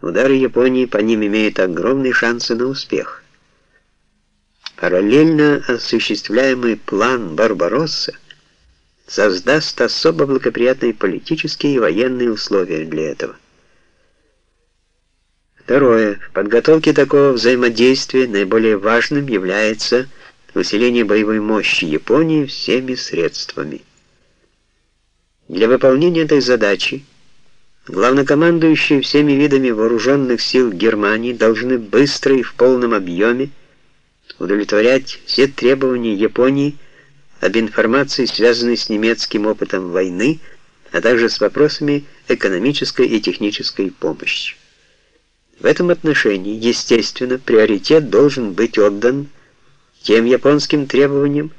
Удары Японии по ним имеют огромные шансы на успех. Параллельно осуществляемый план «Барбаросса» создаст особо благоприятные политические и военные условия для этого. Второе. В подготовке такого взаимодействия наиболее важным является усиление боевой мощи Японии всеми средствами. Для выполнения этой задачи главнокомандующие всеми видами вооруженных сил Германии должны быстро и в полном объеме удовлетворять все требования Японии об информации, связанной с немецким опытом войны, а также с вопросами экономической и технической помощи. В этом отношении, естественно, приоритет должен быть отдан тем японским требованиям,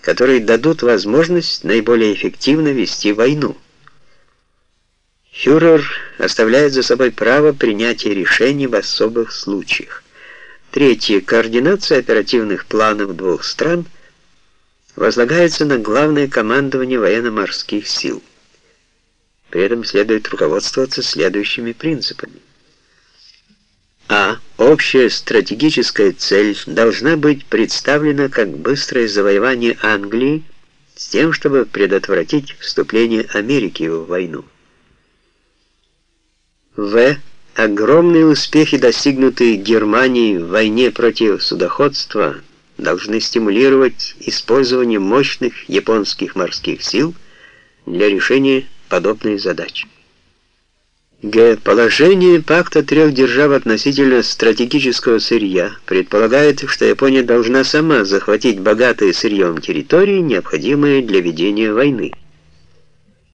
которые дадут возможность наиболее эффективно вести войну. Фюрер оставляет за собой право принятия решений в особых случаях. Третье. Координация оперативных планов двух стран возлагается на главное командование военно-морских сил. При этом следует руководствоваться следующими принципами. А. Общая стратегическая цель должна быть представлена как быстрое завоевание Англии с тем, чтобы предотвратить вступление Америки в войну. В. Огромные успехи, достигнутые Германией в войне против судоходства, должны стимулировать использование мощных японских морских сил для решения подобной задачи. Г. Положение пакта трех держав относительно стратегического сырья предполагает, что Япония должна сама захватить богатые сырьем территории, необходимые для ведения войны.